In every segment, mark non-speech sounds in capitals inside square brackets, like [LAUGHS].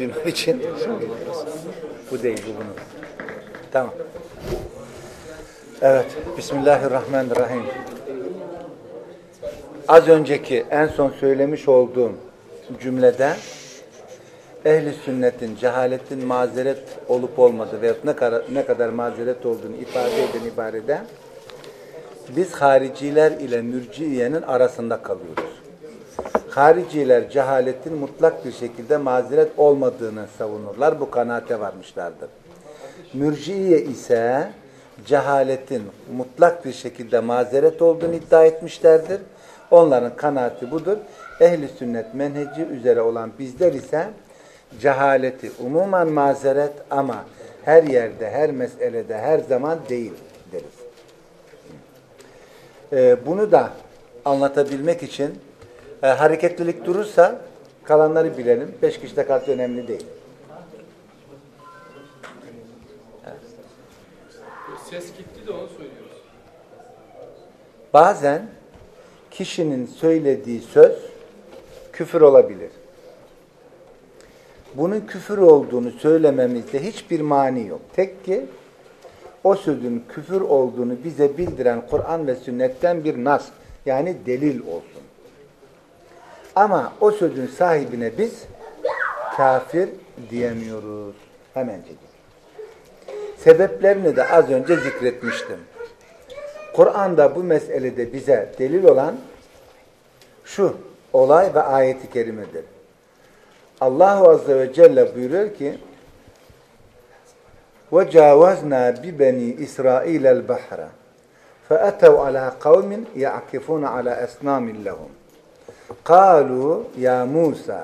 duymam için. Bu değil bu bunun. Tamam. Evet. Bismillahirrahmanirrahim. Az önceki en son söylemiş olduğum cümlede ehli sünnetin cehaletin mazeret olup olmadığı veya ne kadar, ne kadar mazeret olduğunu ifade eden ibarede biz hariciler ile mürciyenin arasında kalıyoruz. Hariciler cehaletin mutlak bir şekilde mazeret olmadığını savunurlar. Bu kanaate varmışlardır. Mürciye ise cehaletin mutlak bir şekilde mazeret olduğunu iddia etmişlerdir. Onların kanaati budur. Ehli sünnet menheci üzere olan bizler ise cehaleti umuman mazeret ama her yerde, her meselede, her zaman değil deriz. Ee, bunu da anlatabilmek için e, hareketlilik durursa kalanları bilelim. Beş kişide kaç önemli değil. Ses gitti de onu söylüyoruz. Bazen kişinin söylediği söz küfür olabilir. Bunun küfür olduğunu söylememizde hiçbir mani yok. Tek ki o sözün küfür olduğunu bize bildiren Kur'an ve sünnetten bir nas yani delil olsun. Ama o sözün sahibine biz kafir diyemiyoruz. Hemencecik. Sebeplerini de az önce zikretmiştim. Kur'an'da bu meselede bize delil olan şu olay ve ayeti kerimedir. Allahu Azze ve Celle buyuruyor ki وَجَاوَزْنَا بِبَنِي إِسْرَائِيلَ الْبَحْرَ فَأَتَوْا عَلَى قَوْمٍ يَعْكِفُونَ عَلَى أَسْنَامٍ لَهُمْ قَالُوا يَا مُوسَى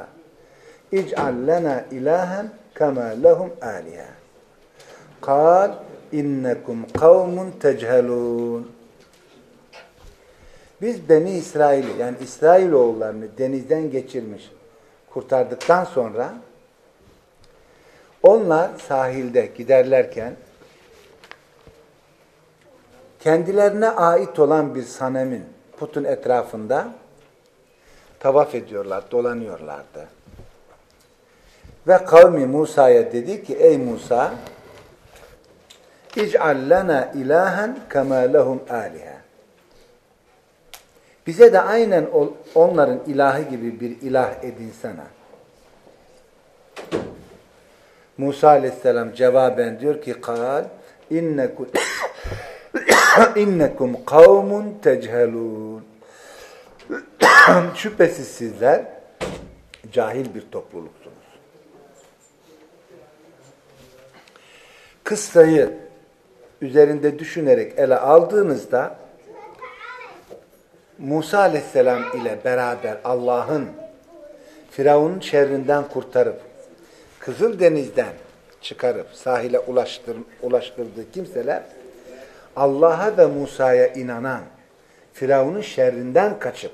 اجْعَلْ لَنَا إِلَهًا كَمَا لَهُمْ آلِهًا قال innekum kavmun techelun. Biz Beni İsrail'i yani İsrailoğullarını denizden geçirmiş, kurtardıktan sonra onlar sahilde giderlerken kendilerine ait olan bir sanemin putun etrafında tavaf ediyorlar, dolanıyorlardı. Ve kavmi Musa'ya dedi ki ey Musa İc'al lana ilahen kema lehum. Bize de aynen onların ilahı gibi bir ilah edinsene. Musa aleyhisselam cevaben diyor ki kal innekum [COUGHS] innekum kavmun techelun. [COUGHS] Şüphesiz sizler cahil bir topluluksunuz. Kıssayı üzerinde düşünerek ele aldığınızda Musa aleyhisselam ile beraber Allah'ın Firavun'un şerrinden kurtarıp Kızıldeniz'den çıkarıp sahile ulaştır, ulaştırdığı kimseler Allah'a ve Musa'ya inanan Firavun'un şerrinden kaçıp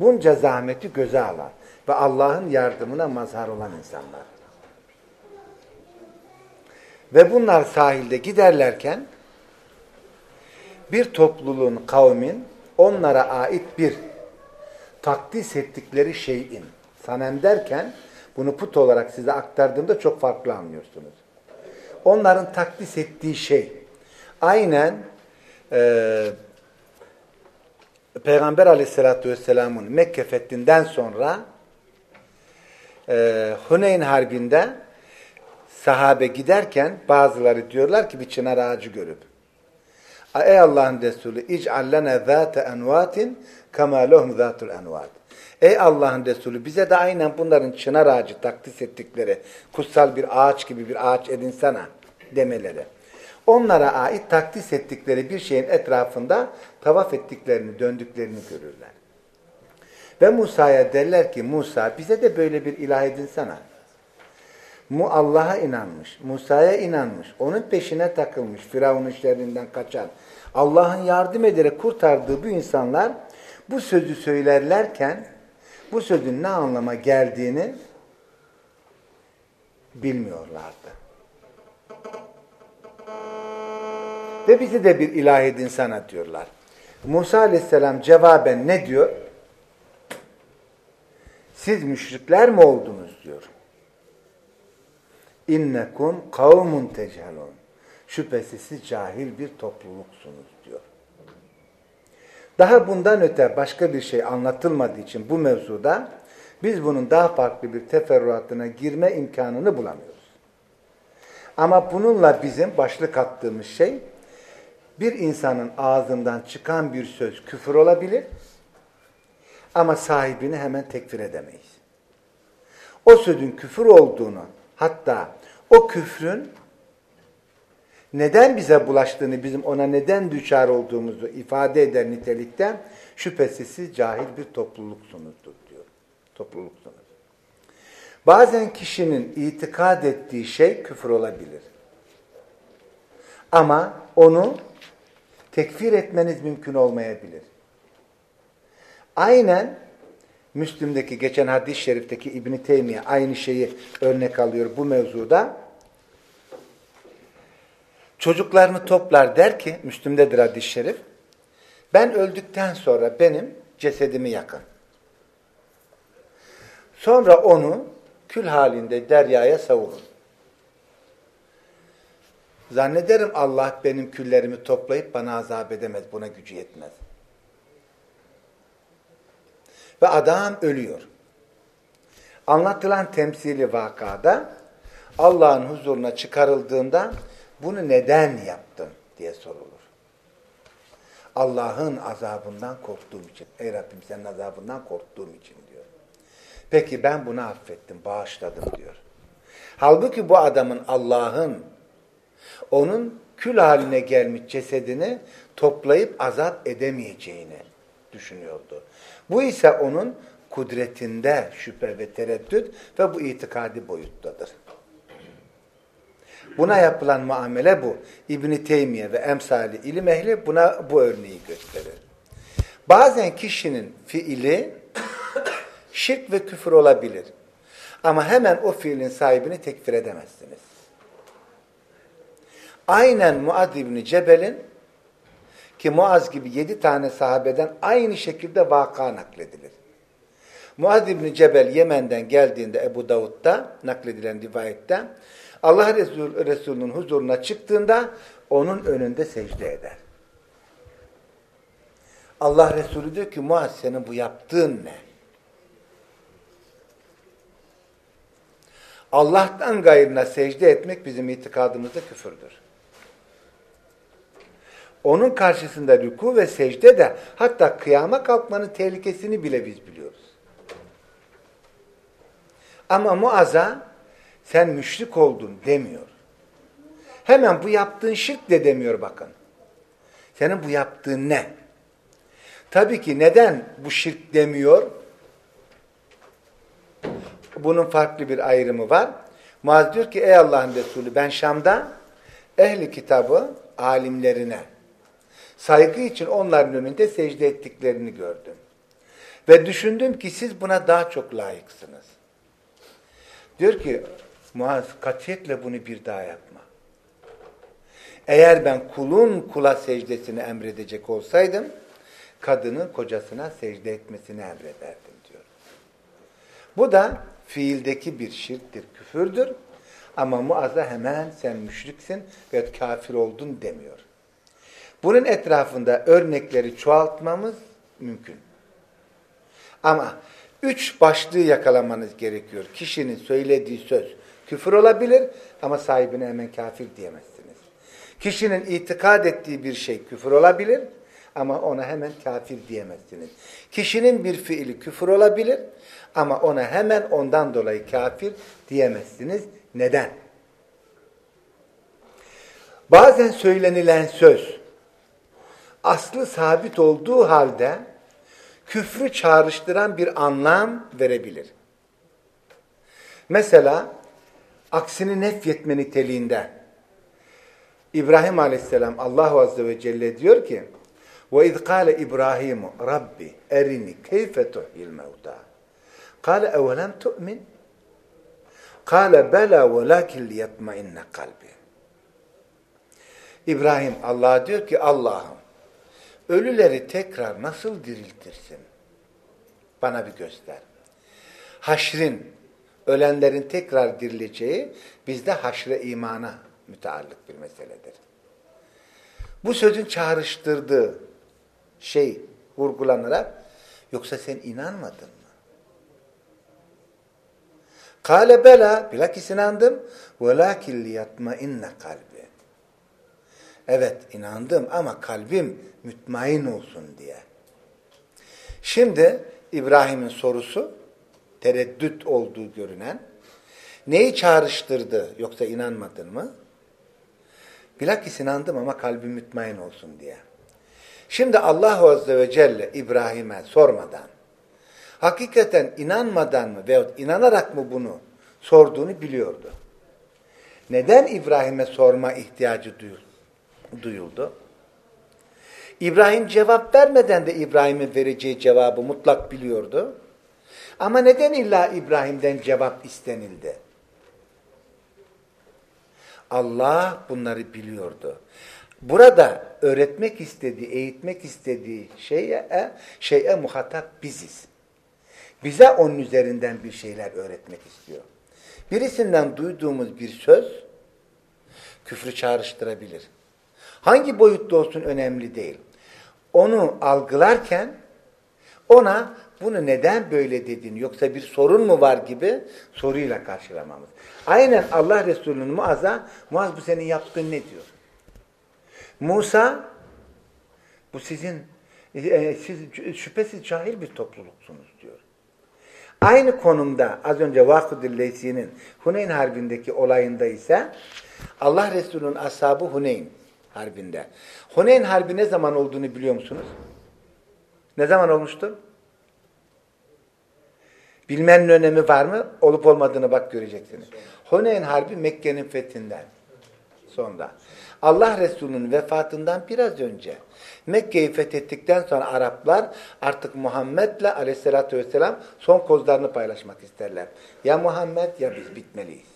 bunca zahmeti göze alan ve Allah'ın yardımına mazhar olan insanlar. Ve bunlar sahilde giderlerken bir topluluğun, kavmin onlara ait bir takdis ettikleri şeyin, sanem derken bunu put olarak size aktardığımda çok farklı anlıyorsunuz. Onların takdis ettiği şey aynen e, Peygamber aleyhissalatü vesselamın Mekke fethinden sonra e, Huneyn Harbi'nde sahabe giderken bazıları diyorlar ki bir çınar ağacı görüp Ey Allah'ın Resulü ic'allene zâte envâtin kemâ lehum zâtul envât. Ey Allah'ın Resulü bize de aynen bunların çınar ağacı takdis ettikleri kutsal bir ağaç gibi bir ağaç edinsene demeleri. Onlara ait takdis ettikleri bir şeyin etrafında tavaf ettiklerini, döndüklerini görürler. Ve Musa'ya derler ki Musa bize de böyle bir ilah edinsene. Mu Allah'a inanmış, Musa'ya inanmış, onun peşine takılmış, Firavun'un şerrinden kaçan, Allah'ın yardım ederek kurtardığı bu insanlar bu sözü söylerlerken bu sözün ne anlama geldiğini bilmiyorlardı. Ve bizi de bir ilah edin sana diyorlar. Musa aleyhisselam cevaben ne diyor? Siz müşrikler mi oldunuz diyor. İnnekum kavmun techelun. Şüphesiz siz cahil bir topluluksunuz diyor. Daha bundan öte başka bir şey anlatılmadığı için bu mevzuda biz bunun daha farklı bir teferruatına girme imkanını bulamıyoruz. Ama bununla bizim başlık attığımız şey bir insanın ağzından çıkan bir söz küfür olabilir ama sahibini hemen tekfir edemeyiz. O sözün küfür olduğunu hatta o küfrün neden bize bulaştığını, bizim ona neden düşar olduğumuzu ifade eder nitelikten şüphesiz siz cahil bir topluluksunuzdur diyor. Topluluksunuz. Bazen kişinin itikad ettiği şey küfür olabilir. Ama onu tekfir etmeniz mümkün olmayabilir. Aynen Müslüm'deki geçen hadis-i şerifteki İbn-i Teymiye aynı şeyi örnek alıyor bu mevzuda. Çocuklarını toplar der ki, Müslüm'dedir hadis-i şerif, ben öldükten sonra benim cesedimi yakın. Sonra onu kül halinde deryaya savurun. Zannederim Allah benim küllerimi toplayıp bana azap edemez, buna gücü yetmez. Ve adam ölüyor. Anlatılan temsili vakada Allah'ın huzuruna çıkarıldığında bunu neden yaptın diye sorulur. Allah'ın azabından korktuğum için. Ey Rabbim senin azabından korktuğum için diyor. Peki ben bunu affettim, bağışladım diyor. Halbuki bu adamın Allah'ın onun kül haline gelmiş cesedini toplayıp azap edemeyeceğini düşünüyordu. Bu ise onun kudretinde şüphe ve tereddüt ve bu itikadi boyuttadır. Buna yapılan muamele bu. İbn Teymiye ve emsali ilim ehli buna bu örneği gösterir. Bazen kişinin fiili şirk ve küfür olabilir. Ama hemen o fiilin sahibini tekfir edemezsiniz. Aynen Muad İbni Cebel'in ki Muaz gibi yedi tane sahabeden aynı şekilde vaka nakledilir. Muaz İbni Cebel Yemen'den geldiğinde Ebu Davud'da nakledilen rivayette Allah Resul, Resulü'nün huzuruna çıktığında onun önünde secde eder. Allah Resulü diyor ki Muaz senin bu yaptığın ne? Allah'tan gayrına secde etmek bizim itikadımızda küfürdür. Onun karşısında rüku ve secde de hatta kıyama kalkmanın tehlikesini bile biz biliyoruz. Ama Muaz'a sen müşrik oldun demiyor. Hemen bu yaptığın şirk de demiyor bakın. Senin bu yaptığın ne? Tabii ki neden bu şirk demiyor? Bunun farklı bir ayrımı var. Muaz diyor ki ey Allah'ın Resulü ben Şam'da ehli kitabı alimlerine saygı için onların önünde secde ettiklerini gördüm. Ve düşündüm ki siz buna daha çok layıksınız. Diyor ki Muaz katiyetle bunu bir daha yapma. Eğer ben kulun kula secdesini emredecek olsaydım kadının kocasına secde etmesini emrederdim diyor. Bu da fiildeki bir şirktir, küfürdür. Ama Muaz'a hemen sen müşriksin ve kafir oldun demiyor. Bunun etrafında örnekleri çoğaltmamız mümkün. Ama üç başlığı yakalamanız gerekiyor. Kişinin söylediği söz küfür olabilir ama sahibine hemen kafir diyemezsiniz. Kişinin itikad ettiği bir şey küfür olabilir ama ona hemen kafir diyemezsiniz. Kişinin bir fiili küfür olabilir ama ona hemen ondan dolayı kafir diyemezsiniz. Neden? Bazen söylenilen söz aslı sabit olduğu halde küfrü çağrıştıran bir anlam verebilir. Mesela aksini nefyetme niteliğinde İbrahim Aleyhisselam Allah Azze ve Celle diyor ki وَاِذْ قَالَ İbrahim Rabbi erini keyfe tuhil mevta قَالَ اَوَلَمْ تُؤْمِنْ قَالَ بَلَا وَلَكِنْ لِيَطْمَئِنَّ kalbi İbrahim Allah'a diyor ki Allah'ım ölüleri tekrar nasıl diriltirsin? Bana bir göster. Haşrin, ölenlerin tekrar dirileceği bizde haşre imana müteallık bir meseledir. Bu sözün çağrıştırdığı şey vurgulanarak yoksa sen inanmadın mı? Kale bela bilakis inandım velakin liyatmainne kalbi. Evet inandım ama kalbim mütmain olsun diye. Şimdi İbrahim'in sorusu tereddüt olduğu görünen neyi çağrıştırdı yoksa inanmadın mı? Bilakis inandım ama kalbim mütmain olsun diye. Şimdi Allah Azze ve Celle İbrahim'e sormadan hakikaten inanmadan mı veyahut inanarak mı bunu sorduğunu biliyordu. Neden İbrahim'e sorma ihtiyacı duyuldu? İbrahim cevap vermeden de İbrahim'in vereceği cevabı mutlak biliyordu. Ama neden illa İbrahim'den cevap istenildi? Allah bunları biliyordu. Burada öğretmek istediği, eğitmek istediği şeye, şeye muhatap biziz. Bize onun üzerinden bir şeyler öğretmek istiyor. Birisinden duyduğumuz bir söz küfrü çağrıştırabilir. Hangi boyutta olsun önemli değil. Onu algılarken ona bunu neden böyle dedin yoksa bir sorun mu var gibi soruyla karşılamamız. Aynen Allah Resulü'nün Muaz'a Muaz bu senin yaptığın ne diyor? Musa bu sizin e, siz şüphesiz cahil bir topluluksunuz diyor. Aynı konumda az önce Vakıdül Leysi'nin Huneyn Harbi'ndeki olayında ise Allah Resulü'nün ashabı Huneyn Harbi'nde. Huneyn Harbi ne zaman olduğunu biliyor musunuz? Ne zaman olmuştur? Bilmenin önemi var mı? Olup olmadığını bak göreceksiniz. Huneyn Harbi Mekke'nin fethinden sonra. Allah Resulü'nün vefatından biraz önce Mekke'yi fethettikten sonra Araplar artık Muhammed'le aleyhissalatü vesselam son kozlarını paylaşmak isterler. Ya Muhammed ya biz bitmeliyiz.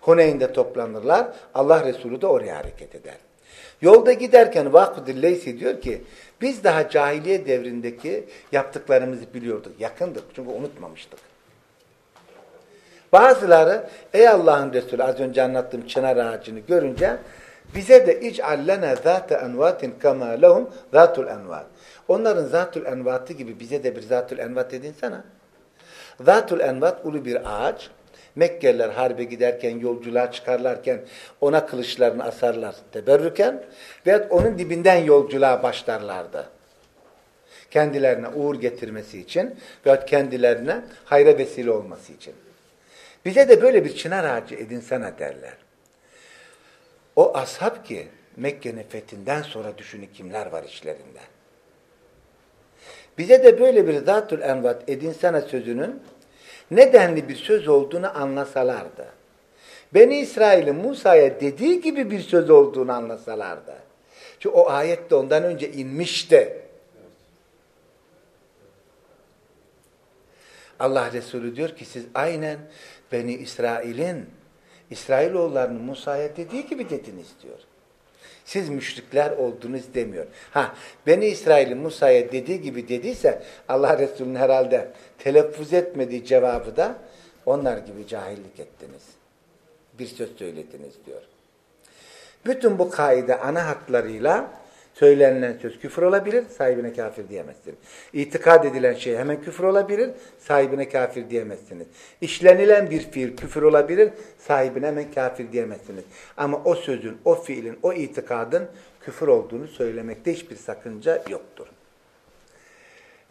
Huneyn'de toplanırlar. Allah Resulü de oraya hareket eder. Yolda giderken Vakıdül Leysi diyor ki biz daha cahiliye devrindeki yaptıklarımızı biliyorduk. Yakındık çünkü unutmamıştık. Bazıları ey Allah'ın Resulü az önce anlattığım çınar ağacını görünce bize de ic'allene zâte envatin kemâ lehum zâtul envat. Onların zâtul envatı gibi bize de bir zâtul envat edinsene. Zâtul envat ulu bir ağaç. Mekkeliler harbe giderken, yolculuğa çıkarlarken ona kılıçlarını asarlar teberrüken ve onun dibinden yolculuğa başlarlardı. Kendilerine uğur getirmesi için ve kendilerine hayra vesile olması için. Bize de böyle bir çınar ağacı edinsene derler. O ashab ki Mekke'nin fethinden sonra düşünün kimler var içlerinde. Bize de böyle bir zatül envat edinsene sözünün nedenli bir söz olduğunu anlasalardı. Beni İsrail'in Musa'ya dediği gibi bir söz olduğunu anlasalardı. Çünkü o ayette ondan önce inmişti. Allah Resulü diyor ki siz aynen Beni İsrail'in İsrailoğullarının Musa'ya dediği gibi dediniz diyor. Siz müşrikler oldunuz demiyor. Ha, Beni İsrail'in Musa'ya dediği gibi dediyse Allah Resulü'nün herhalde telaffuz etmediği cevabı da onlar gibi cahillik ettiniz. Bir söz söylediniz diyor. Bütün bu kaide ana hatlarıyla Söylenilen söz küfür olabilir, sahibine kafir diyemezsin. İtikad edilen şey hemen küfür olabilir, sahibine kafir diyemezsiniz. İşlenilen bir fiil küfür olabilir, sahibine hemen kafir diyemezsiniz. Ama o sözün, o fiilin, o itikadın küfür olduğunu söylemekte hiçbir sakınca yoktur.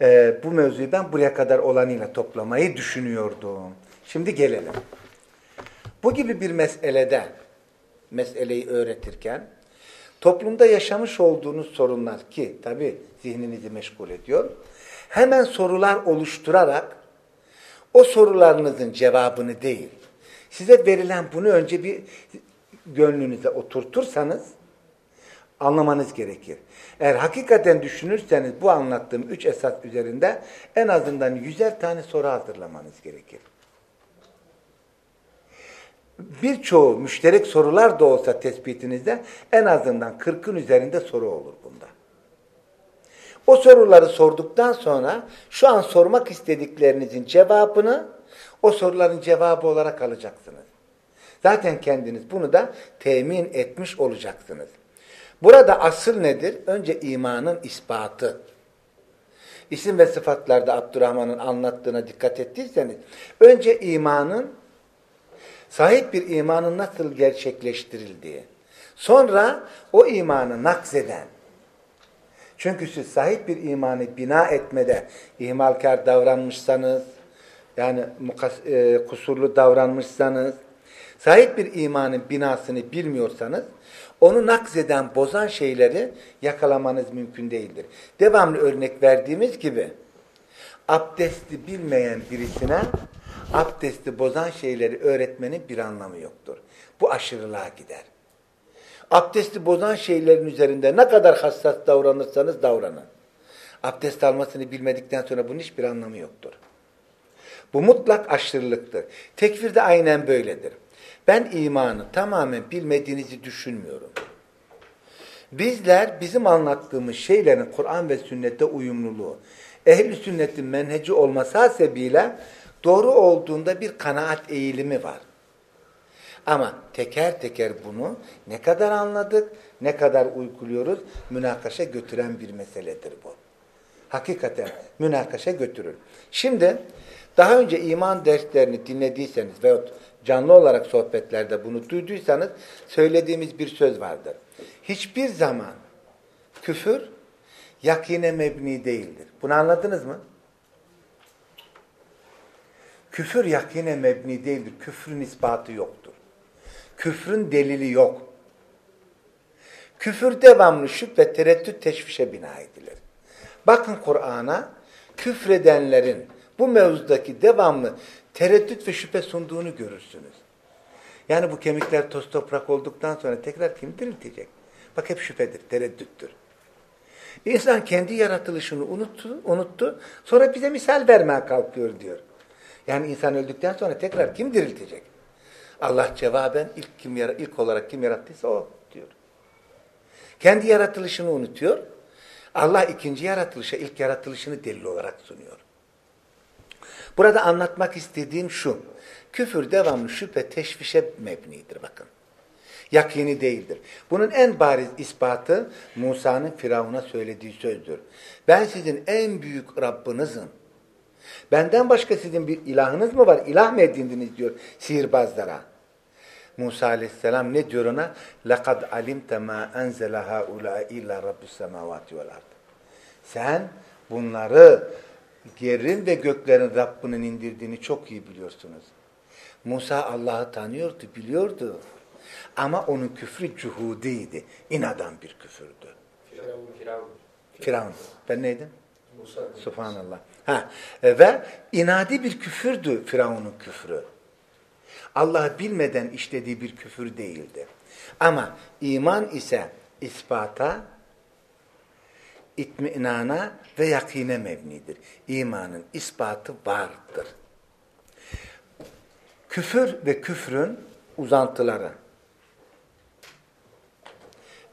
Ee, bu mevzuyu ben buraya kadar olanıyla toplamayı düşünüyordum. Şimdi gelelim. Bu gibi bir meselede, meseleyi öğretirken, toplumda yaşamış olduğunuz sorunlar ki tabi zihninizi meşgul ediyor. Hemen sorular oluşturarak o sorularınızın cevabını değil, size verilen bunu önce bir gönlünüze oturtursanız anlamanız gerekir. Eğer hakikaten düşünürseniz bu anlattığım üç esas üzerinde en azından yüzer tane soru hazırlamanız gerekir birçoğu müşterek sorular da olsa tespitinizde en azından 40'ın üzerinde soru olur bunda. O soruları sorduktan sonra şu an sormak istediklerinizin cevabını O soruların cevabı olarak alacaksınız. Zaten kendiniz bunu da temin etmiş olacaksınız. Burada asıl nedir? Önce imanın ispatı. İsim ve sıfatlarda Abdurrahman'ın anlattığına dikkat ettiyseniz, önce imanın, sahip bir imanın nasıl gerçekleştirildiği, sonra o imanı nakzeden, çünkü siz sahip bir imanı bina etmede ihmalkar davranmışsanız, yani e, kusurlu davranmışsanız, sahip bir imanın binasını bilmiyorsanız, onu nakzeden, bozan şeyleri yakalamanız mümkün değildir. Devamlı örnek verdiğimiz gibi, abdesti bilmeyen birisine abdesti bozan şeyleri öğretmenin bir anlamı yoktur. Bu aşırılığa gider. Abdesti bozan şeylerin üzerinde ne kadar hassas davranırsanız davranın. Abdest almasını bilmedikten sonra bunun hiçbir anlamı yoktur. Bu mutlak aşırılıktır. Tekfir de aynen böyledir. Ben imanı tamamen bilmediğinizi düşünmüyorum. Bizler bizim anlattığımız şeylerin Kur'an ve sünnette uyumluluğu, ehli sünnetin menheci olması hasebiyle doğru olduğunda bir kanaat eğilimi var. Ama teker teker bunu ne kadar anladık, ne kadar uyguluyoruz, münakaşa götüren bir meseledir bu. Hakikaten münakaşa götürür. Şimdi daha önce iman derslerini dinlediyseniz veyahut canlı olarak sohbetlerde bunu duyduysanız söylediğimiz bir söz vardır. Hiçbir zaman küfür yakine mebni değildir. Bunu anladınız mı? Küfür yakine mebni değildir. Küfrün ispatı yoktur. Küfrün delili yok. Küfür devamlı şüphe ve tereddüt teşvişe bina edilir. Bakın Kur'an'a küfredenlerin bu mevzudaki devamlı tereddüt ve şüphe sunduğunu görürsünüz. Yani bu kemikler toz toprak olduktan sonra tekrar kim diriltecek? Bak hep şüphedir, tereddüttür. İnsan kendi yaratılışını unuttu, unuttu. Sonra bize misal vermeye kalkıyor diyor. Yani insan öldükten sonra tekrar kim diriltecek? Allah cevaben ilk kim ilk olarak kim yarattıysa o diyor. Kendi yaratılışını unutuyor. Allah ikinci yaratılışa ilk yaratılışını delil olarak sunuyor. Burada anlatmak istediğim şu. Küfür devamlı şüphe teşvişe mebnidir bakın. Yakini değildir. Bunun en bariz ispatı Musa'nın Firavun'a söylediği sözdür. Ben sizin en büyük Rabbinizim. Benden başka sizin bir ilahınız mı var? İlah mı edindiniz diyor sihirbazlara. Musa aleyhisselam ne diyor ona? لَقَدْ عَلِمْتَ مَا أَنْزَلَ هَا اُولَٰئِ اِلَّا رَبُّ السَّمَاوَاتِ وَالْاَرْضِ Sen bunları yerin ve göklerin Rabbinin indirdiğini çok iyi biliyorsunuz. Musa Allah'ı tanıyordu, biliyordu. Ama onun küfrü cuhudiydi. İnadan bir küfürdü. Firavun. Firavun. Firavun. Ben neydim? Musa. Subhanallah. Ha. E, ve inadi bir küfürdü Firavun'un küfrü. Allah'ı bilmeden işlediği bir küfür değildi. Ama iman ise ispata, itminana ve yakine mebnidir. İmanın ispatı vardır. Küfür ve küfrün uzantıları.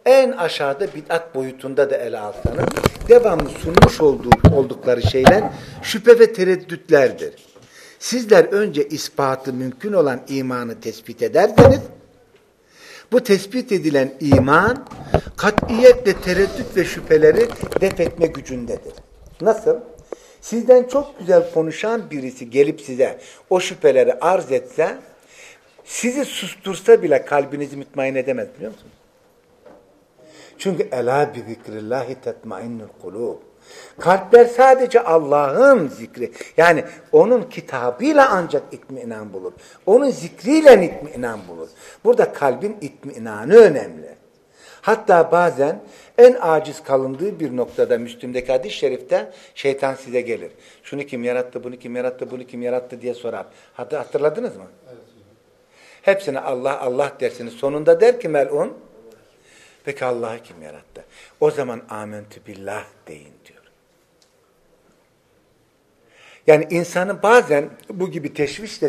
En aşağıda bid'at boyutunda da ele alsanız devamlı sunmuş olduğu, oldukları şeyler şüphe ve tereddütlerdir. Sizler önce ispatı mümkün olan imanı tespit ederseniz bu tespit edilen iman katiyetle tereddüt ve şüpheleri def etme gücündedir. Nasıl? Sizden çok güzel konuşan birisi gelip size o şüpheleri arz etse, sizi sustursa bile kalbinizi mutmain edemez biliyor musunuz? Çünkü ela bi zikrillahi tetmainnul kulub. Kalpler sadece Allah'ın zikri. Yani onun kitabıyla ancak itminan bulur. Onun zikriyle itminan bulur. Burada kalbin itminanı önemli. Hatta bazen en aciz kalındığı bir noktada Müslüm'deki hadis-i şerifte şeytan size gelir. Şunu kim yarattı, bunu kim yarattı, bunu kim yarattı diye sorar. Hatta hatırladınız mı? Evet. Hepsine Allah Allah dersiniz. Sonunda der ki melun, peki Allah'ı kim yarattı? O zaman amentü billah deyin diyor. Yani insanı bazen bu gibi teşviş,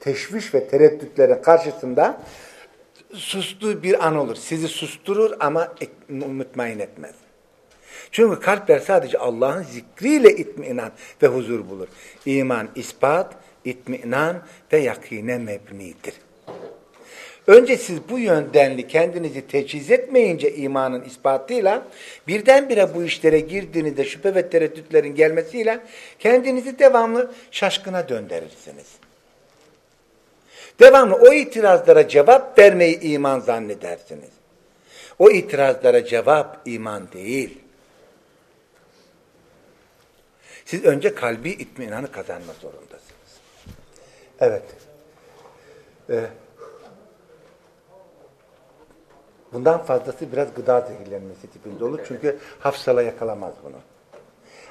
teşviş ve tereddütlerin karşısında sustuğu bir an olur. Sizi susturur ama mutmain etmez. Çünkü kalpler sadece Allah'ın zikriyle itminan ve huzur bulur. İman ispat, itminan ve yakine mebnidir. Önce siz bu yöndenli kendinizi teçhiz etmeyince imanın ispatıyla birdenbire bu işlere girdiğinizde şüphe ve tereddütlerin gelmesiyle kendinizi devamlı şaşkına döndürürsünüz. Devamlı o itirazlara cevap vermeyi iman zannedersiniz. O itirazlara cevap iman değil. Siz önce kalbi itminanı kazanma zorundasınız. Evet. Ee, bundan fazlası biraz gıda zehirlenmesi tipinde olur. Çünkü hafsala yakalamaz bunu.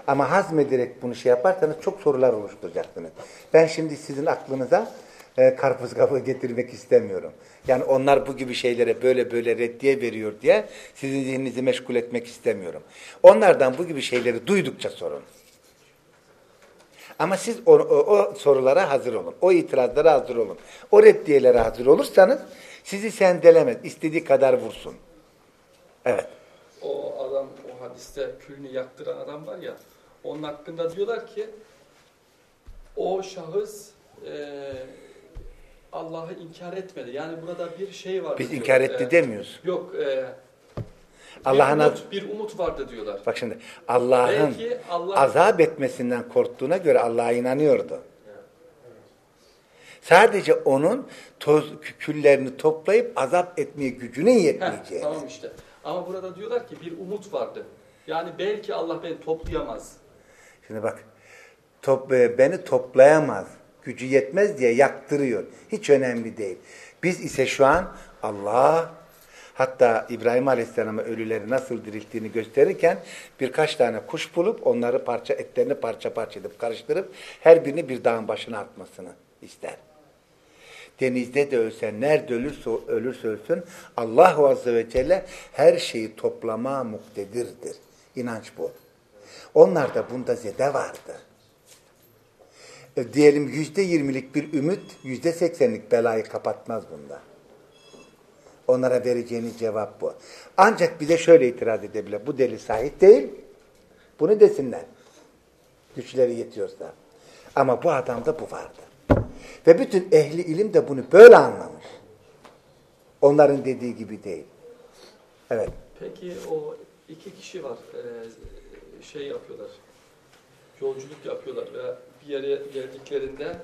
Ama hazmederek bunu şey yaparsanız çok sorular oluşturacaksınız. Ben şimdi sizin aklınıza e, karpuz kabuğu getirmek istemiyorum. Yani onlar bu gibi şeylere böyle böyle reddiye veriyor diye sizin zihninizi meşgul etmek istemiyorum. Onlardan bu gibi şeyleri duydukça sorun. Ama siz o, o, o sorulara hazır olun. O itirazlara hazır olun. O reddiyelere hazır olursanız sizi sendelemez. istediği kadar vursun. Evet. O adam o hadiste külünü yaktıran adam var ya onun hakkında diyorlar ki o şahıs e, Allah'ı inkar etmedi. Yani burada bir şey var. Biz diyor. inkar etti E, demiyoruz. Yok. E, Allah'ın bir, umut, bir umut vardı diyorlar. Bak şimdi Allah'ın Allah- azap etmesinden korktuğuna göre Allah'a inanıyordu. Sadece onun toz küllerini toplayıp azap etmeye gücünün yetmeyeceği. tamam işte. Ama burada diyorlar ki bir umut vardı. Yani belki Allah beni toplayamaz. Şimdi bak top, e, beni toplayamaz, gücü yetmez diye yaktırıyor. Hiç önemli değil. Biz ise şu an Allah hatta İbrahim Aleyhisselam'a ölüleri nasıl dirilttiğini gösterirken birkaç tane kuş bulup onları parça etlerini parça parça edip karıştırıp her birini bir dağın başına atmasını ister. Denizde de ölse, nerede ölürse, ölürse ölsün Allah Azze ve Celle her şeyi toplama muktedirdir. İnanç bu. Onlarda bunda zede vardı. E, diyelim yüzde yirmilik bir ümit, yüzde seksenlik belayı kapatmaz bunda. Onlara vereceğiniz cevap bu. Ancak bize şöyle itiraz edebilir. Bu deli sahip değil. Bunu desinler. Güçleri yetiyorsa. Ama bu adamda bu vardı. Ve bütün ehli ilim de bunu böyle anlamış. Onların dediği gibi değil. Evet. Peki o iki kişi var. e, şey yapıyorlar. Yolculuk yapıyorlar ve bir yere geldiklerinde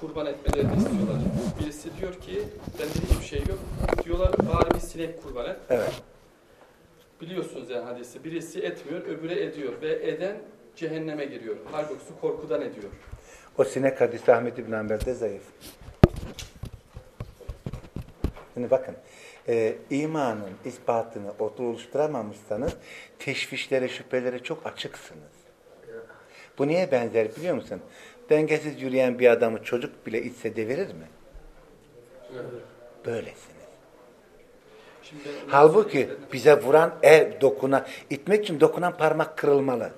kurban etmelerini istiyorlar. Birisi diyor ki bende hiçbir şey yok. Diyorlar bari bir sinek kurban et. Evet. Biliyorsunuz yani hadisi. Birisi etmiyor, öbürü ediyor ve eden cehenneme giriyor. Halbuki korkudan ediyor. O sinek hadisi Ahmet İbn Hanbel'de zayıf. Şimdi bakın, e, imanın ispatını oluşturamamışsanız teşvişlere, şüphelere çok açıksınız. Bu niye benzer biliyor musun? Dengesiz yürüyen bir adamı çocuk bile itse devirir mi? Böylesiniz. Şimdi Halbuki bize vuran el dokuna, itmek için dokunan parmak kırılmalı.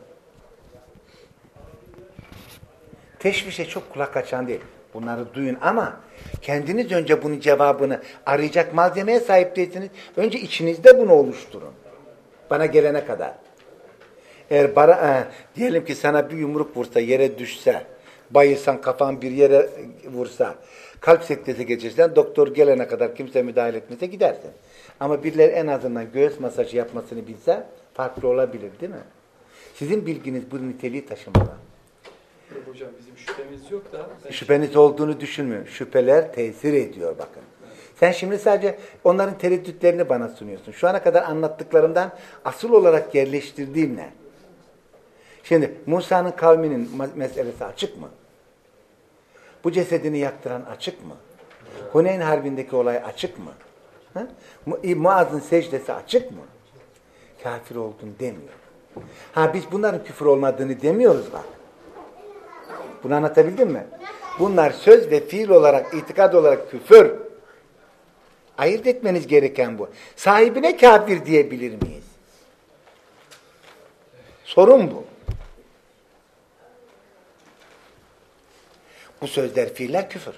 Teşvişe çok kulak açan değil. Bunları duyun ama kendiniz önce bunun cevabını arayacak malzemeye sahip değilsiniz. Önce içinizde bunu oluşturun. Bana gelene kadar. Eğer bara, e, diyelim ki sana bir yumruk vursa, yere düşse, bayılsan kafan bir yere vursa, kalp sektesi geçirsen doktor gelene kadar kimse müdahale etmese gidersin. Ama birileri en azından göğüs masajı yapmasını bilse farklı olabilir değil mi? Sizin bilginiz bu niteliği taşımalı. Hocam bizim şüphemiz yok da. Şüpheniz olduğunu düşünmüyorum. Şüpheler tesir ediyor bakın. Sen şimdi sadece onların tereddütlerini bana sunuyorsun. Şu ana kadar anlattıklarımdan asıl olarak yerleştirdiğim ne? Şimdi Musa'nın kavminin meselesi açık mı? Bu cesedini yaktıran açık mı? Huneyn Harbi'ndeki olay açık mı? Ha? Mu- Muaz'ın secdesi açık mı? Kafir oldun demiyor. Ha biz bunların küfür olmadığını demiyoruz bak. Bunu anlatabildim mi? Bunlar söz ve fiil olarak, itikad olarak küfür. Ayırt etmeniz gereken bu. Sahibine kafir diyebilir miyiz? Sorun bu. Bu sözler, fiiller küfür.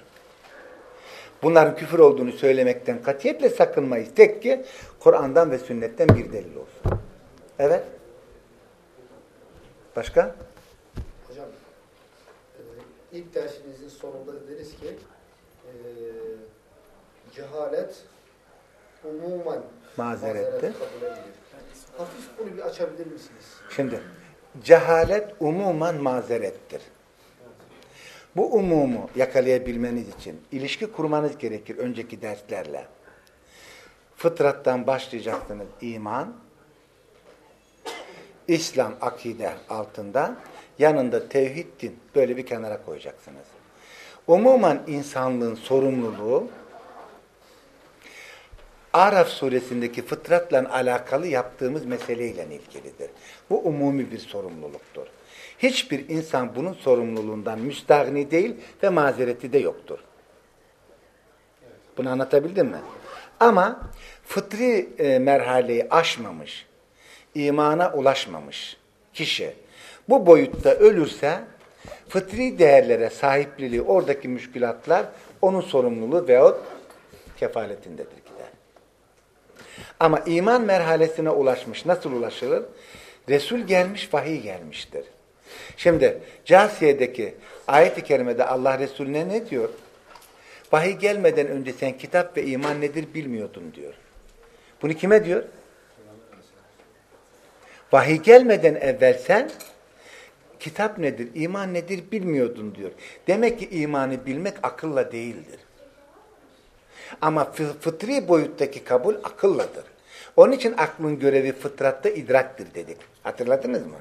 Bunların küfür olduğunu söylemekten katiyetle sakınmayız. Tek ki Kur'an'dan ve sünnetten bir delil olsun. Evet. Başka? İlk dersinizin sonunda dediniz ki e, cehalet umumen Mazerettir. mazeret kabul edilir. Hafif bunu bir açabilir misiniz? Şimdi cehalet umuman mazerettir. Bu umumu yakalayabilmeniz için ilişki kurmanız gerekir önceki derslerle. Fıtrattan başlayacaksınız iman, İslam akide altında yanında tevhid din böyle bir kenara koyacaksınız. Umuman insanlığın sorumluluğu Araf suresindeki fıtratla alakalı yaptığımız meseleyle ilgilidir. Bu umumi bir sorumluluktur. Hiçbir insan bunun sorumluluğundan müstahni değil ve mazereti de yoktur. Bunu anlatabildim mi? Ama fıtri e, merhaleyi aşmamış, imana ulaşmamış kişi bu boyutta ölürse fıtri değerlere sahipliliği oradaki müşkülatlar onun sorumluluğu veyahut kefaletindedir gider. Ama iman merhalesine ulaşmış. Nasıl ulaşılır? Resul gelmiş, vahiy gelmiştir. Şimdi Casiye'deki ayet-i kerimede Allah Resulüne ne diyor? Vahiy gelmeden önce sen kitap ve iman nedir bilmiyordun diyor. Bunu kime diyor? Vahiy gelmeden evvel sen kitap nedir, iman nedir bilmiyordun diyor. Demek ki imanı bilmek akılla değildir. Ama fıtri boyuttaki kabul akılladır. Onun için aklın görevi fıtratta idraktır dedik. Hatırladınız mı?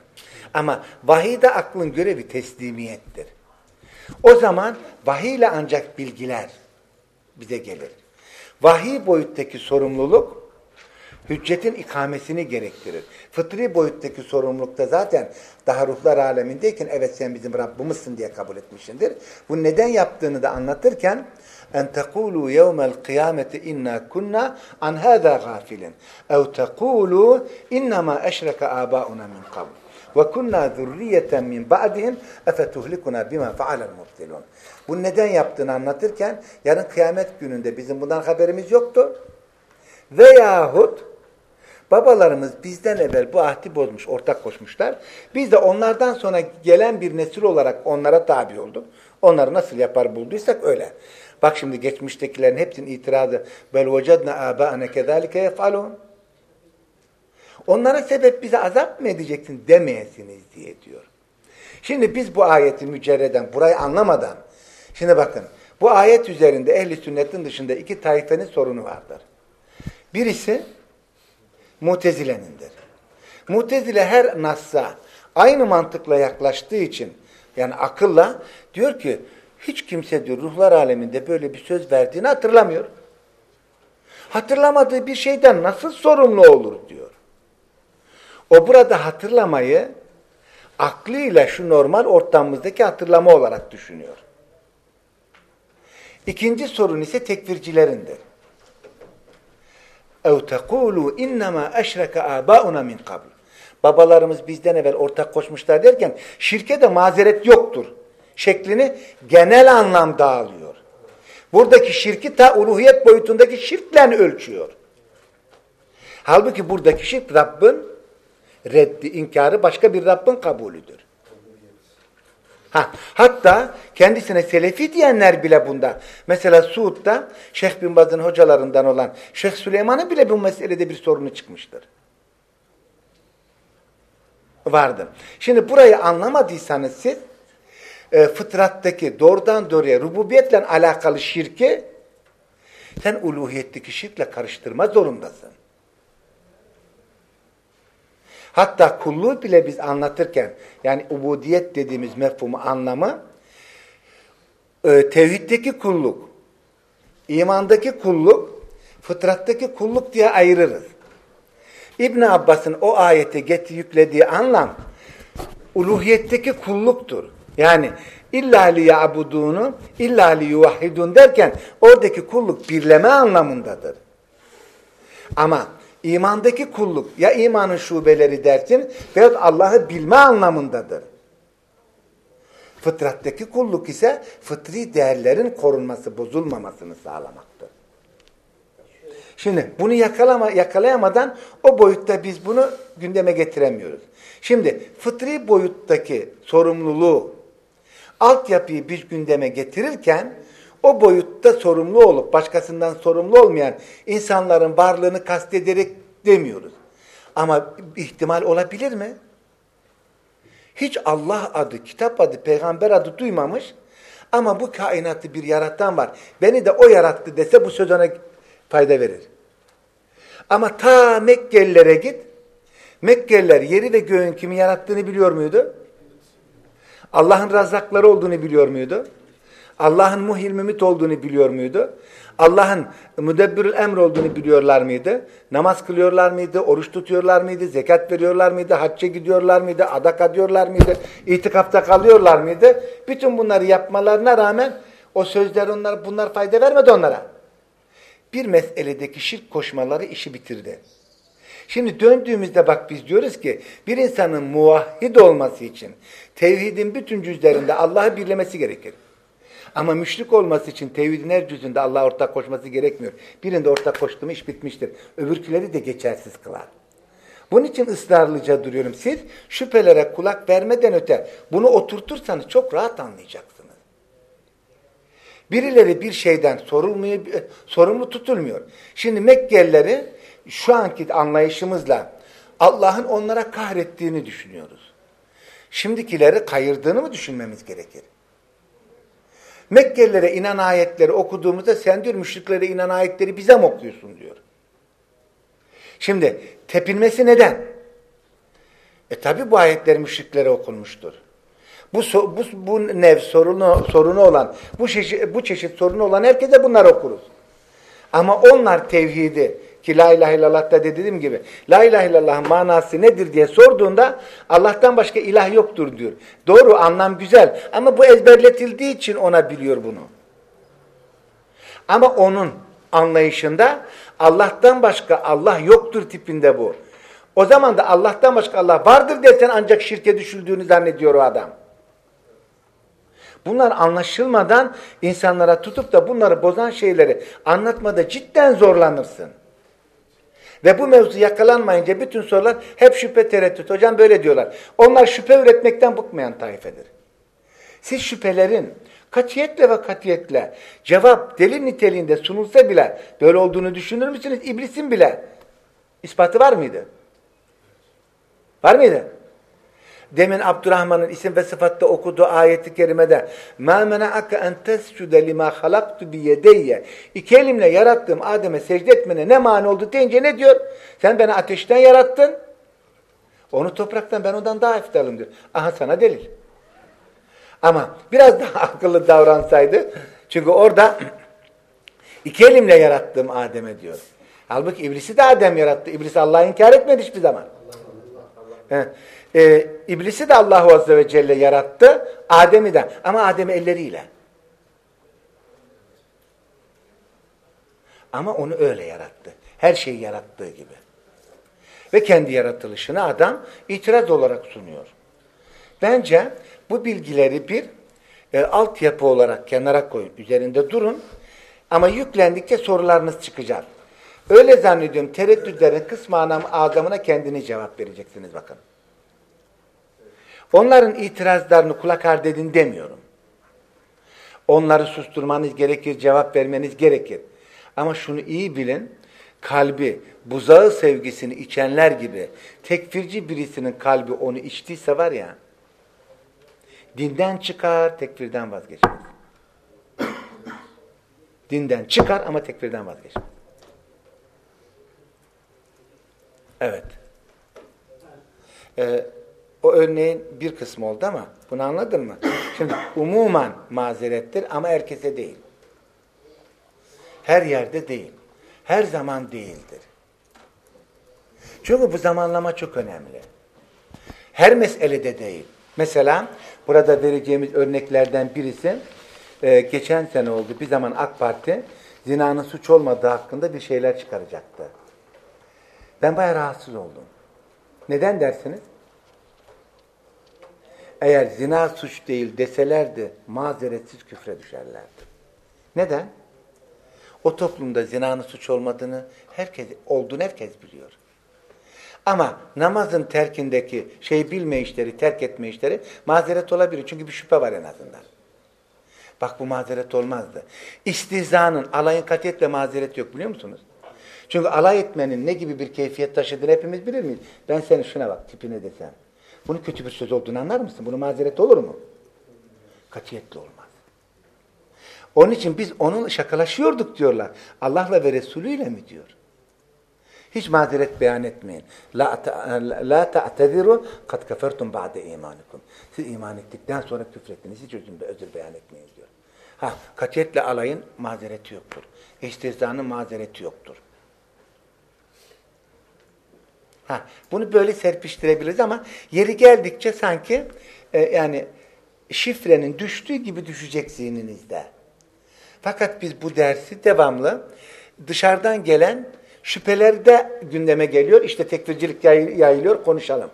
Ama vahiyde aklın görevi teslimiyettir. O zaman vahiyle ancak bilgiler bize gelir. Vahiy boyuttaki sorumluluk hüccetin ikamesini gerektirir. Fıtri boyuttaki sorumlulukta zaten daha ruhlar alemindeyken evet sen bizim Rabbimizsin diye kabul etmişsindir. Bu neden yaptığını da anlatırken en tekulu yevmel kıyameti inna kunna an hâzâ gâfilin ev tekulu innama eşreke âbâuna min kabl ve kunna zurriyeten min ba'dihim efetuhlikuna bima fa'alel mubtilun. Bu neden yaptığını anlatırken yarın kıyamet gününde bizim bundan haberimiz yoktu. Veyahut babalarımız bizden evvel bu ahdi bozmuş, ortak koşmuşlar. Biz de onlardan sonra gelen bir nesil olarak onlara tabi olduk. Onları nasıl yapar bulduysak öyle. Bak şimdi geçmiştekilerin hepsinin itirazı bel vecedna âbâene kezâlike yef'alûn. Onlara sebep bize azap mı edeceksin demeyesiniz diye diyor. Şimdi biz bu ayeti mücerreden, burayı anlamadan, şimdi bakın, bu ayet üzerinde ehli sünnetin dışında iki taifenin sorunu vardır. Birisi mutezilenindir. Mutezile her nassa aynı mantıkla yaklaştığı için, yani akılla diyor ki, hiç kimse diyor ruhlar aleminde böyle bir söz verdiğini hatırlamıyor. Hatırlamadığı bir şeyden nasıl sorumlu olur diyor. O burada hatırlamayı aklıyla şu normal ortamımızdaki hatırlama olarak düşünüyor. İkinci sorun ise tekfircilerindir. اَوْ تَقُولُوا اِنَّمَا اَشْرَكَ آبَاؤُنَا مِنْ قَبْلِ Babalarımız bizden evvel ortak koşmuşlar derken şirke de mazeret yoktur. Şeklini genel anlamda alıyor. Buradaki şirki ta uluhiyet boyutundaki şirkle ölçüyor. Halbuki buradaki şirk Rabbin reddi, inkarı başka bir Rabbin kabulüdür. Ha, hatta kendisine Selefi diyenler bile bunda. Mesela Suud'da Şeyh Bin Baz'ın hocalarından olan Şeyh Süleyman'ın bile bu meselede bir sorunu çıkmıştır. Vardı. Şimdi burayı anlamadıysanız siz e, fıtrattaki doğrudan doğruya rububiyetle alakalı şirki sen uluhiyetteki şirkle karıştırma zorundasın. Hatta kulluğu bile biz anlatırken yani ubudiyet dediğimiz mefhumu anlamı e, tevhiddeki kulluk, imandaki kulluk, fıtrattaki kulluk diye ayırırız. İbn Abbas'ın o ayete geti yüklediği anlam uluhiyetteki kulluktur. Yani illa liya'budunu illa liyuvahhidun derken oradaki kulluk birleme anlamındadır. Ama İmandaki kulluk ya imanın şubeleri dersin veyahut Allah'ı bilme anlamındadır. Fıtrattaki kulluk ise fıtri değerlerin korunması, bozulmamasını sağlamaktır. Şimdi bunu yakalama, yakalayamadan o boyutta biz bunu gündeme getiremiyoruz. Şimdi fıtri boyuttaki sorumluluğu altyapıyı biz gündeme getirirken o boyutta sorumlu olup başkasından sorumlu olmayan insanların varlığını kastederek demiyoruz. Ama ihtimal olabilir mi? Hiç Allah adı, kitap adı, peygamber adı duymamış ama bu kainatı bir yaratan var. Beni de o yarattı dese bu söz ona fayda verir. Ama ta Mekkelilere git. Mekkeliler yeri ve göğün kimi yarattığını biliyor muydu? Allah'ın razakları olduğunu biliyor muydu? Allah'ın muhil mümit olduğunu biliyor muydu? Allah'ın müdebbirül emr olduğunu biliyorlar mıydı? Namaz kılıyorlar mıydı? Oruç tutuyorlar mıydı? Zekat veriyorlar mıydı? Hacca gidiyorlar mıydı? Adak adıyorlar mıydı? İtikafta kalıyorlar mıydı? Bütün bunları yapmalarına rağmen o sözler onlar bunlar fayda vermedi onlara. Bir meseledeki şirk koşmaları işi bitirdi. Şimdi döndüğümüzde bak biz diyoruz ki bir insanın muvahhid olması için tevhidin bütün cüzlerinde Allah'ı birlemesi gerekir. Ama müşrik olması için tevhidin her cüzünde Allah'a ortak koşması gerekmiyor. Birinde ortak koştuğum iş bitmiştir. Öbürküleri de geçersiz kılar. Bunun için ısrarlıca duruyorum. Siz şüphelere kulak vermeden öte bunu oturtursanız çok rahat anlayacaksınız. Birileri bir şeyden sorulmuyor, sorumlu tutulmuyor. Şimdi Mekkelileri şu anki anlayışımızla Allah'ın onlara kahrettiğini düşünüyoruz. Şimdikileri kayırdığını mı düşünmemiz gerekir? Mekkelilere inan ayetleri okuduğumuzda sen diyor müşriklere inan ayetleri bize mi okuyorsun diyor. Şimdi tepinmesi neden? E tabi bu ayetler müşriklere okunmuştur. Bu, bu, bu nev sorunu, sorunu olan, bu çeşit, bu çeşit sorunu olan herkese bunlar okuruz. Ama onlar tevhidi, ki la ilahe illallah da dediğim gibi la ilahe illallah manası nedir diye sorduğunda Allah'tan başka ilah yoktur diyor. Doğru anlam güzel ama bu ezberletildiği için ona biliyor bunu. Ama onun anlayışında Allah'tan başka Allah yoktur tipinde bu. O zaman da Allah'tan başka Allah vardır dersen ancak şirke düşüldüğünü zannediyor o adam. Bunlar anlaşılmadan insanlara tutup da bunları bozan şeyleri anlatmada cidden zorlanırsın. Ve bu mevzu yakalanmayınca bütün sorular hep şüphe tereddüt. Hocam böyle diyorlar. Onlar şüphe üretmekten bıkmayan taifedir. Siz şüphelerin katiyetle ve katiyetle cevap delil niteliğinde sunulsa bile böyle olduğunu düşünür müsünüz? İblisin bile ispatı var mıydı? Var mıydı? Demin Abdurrahman'ın isim ve sıfatta okuduğu ayeti kerimede مَا مَنَعَكَ اَنْ تَسْجُدَ لِمَا خَلَقْتُ بِيَدَيَّ İki elimle yarattığım Adem'e secde etmene ne mani oldu deyince ne diyor? Sen beni ateşten yarattın. Onu topraktan ben ondan daha eftalım diyor. Aha sana delil. Ama biraz daha akıllı [LAUGHS] davransaydı çünkü orada [CLEARS THROAT] iki elimle yarattığım Adem'e diyor. Halbuki iblisi de Adem yarattı. İblis Allah'ı inkar etmedi hiçbir zaman. Allah Allah e, iblisi de Allahu Azze ve Celle yarattı. Adem'i de. Ama Adem'i elleriyle. Ama onu öyle yarattı. Her şeyi yarattığı gibi. Ve kendi yaratılışını adam itiraz olarak sunuyor. Bence bu bilgileri bir e, altyapı olarak kenara koyun. Üzerinde durun. Ama yüklendikçe sorularınız çıkacak. Öyle zannediyorum tereddütlerin kısmı adamına kendini cevap vereceksiniz bakın. Onların itirazlarını kulak ardı edin demiyorum. Onları susturmanız gerekir, cevap vermeniz gerekir. Ama şunu iyi bilin, kalbi buzağı sevgisini içenler gibi tekfirci birisinin kalbi onu içtiyse var ya, dinden çıkar, tekfirden vazgeçmez. [COUGHS] dinden çıkar ama tekfirden vazgeçmez. Evet. Ee, o örneğin bir kısmı oldu ama bunu anladın mı? Şimdi umuman mazerettir ama herkese değil. Her yerde değil. Her zaman değildir. Çünkü bu zamanlama çok önemli. Her meselede değil. Mesela burada vereceğimiz örneklerden birisi e, geçen sene oldu. Bir zaman AK Parti zinanın suç olmadığı hakkında bir şeyler çıkaracaktı. Ben bayağı rahatsız oldum. Neden dersiniz? Eğer zina suç değil deselerdi mazeretsiz küfre düşerlerdi. Neden? O toplumda zinanın suç olmadığını herkes olduğunu herkes biliyor. Ama namazın terkindeki şey bilme işleri, terk etme işleri mazeret olabilir. Çünkü bir şüphe var en azından. Bak bu mazeret olmazdı. İstihzanın, alayın katiyetle mazeret yok biliyor musunuz? Çünkü alay etmenin ne gibi bir keyfiyet taşıdığını hepimiz bilir miyiz? Ben seni şuna bak tipine desem. Bunun kötü bir söz olduğunu anlar mısın? Bunun mazeret olur mu? Katiyetle olmaz. Onun için biz onun şakalaşıyorduk diyorlar. Allah'la ve Resulüyle mi diyor? Hiç mazeret beyan etmeyin. La ta'tediru kad kefertum ba'de imanikum. Siz iman ettikten sonra küfrettiniz. Hiç özür, özür beyan etmeyin diyor. Ha, katiyetle alayın mazereti yoktur. İstihzanın mazereti yoktur. Ha, bunu böyle serpiştirebiliriz ama yeri geldikçe sanki e, yani şifrenin düştüğü gibi düşecek zihninizde. Fakat biz bu dersi devamlı dışarıdan gelen şüpheler de gündeme geliyor. İşte tekfircilik yayılıyor, konuşalım.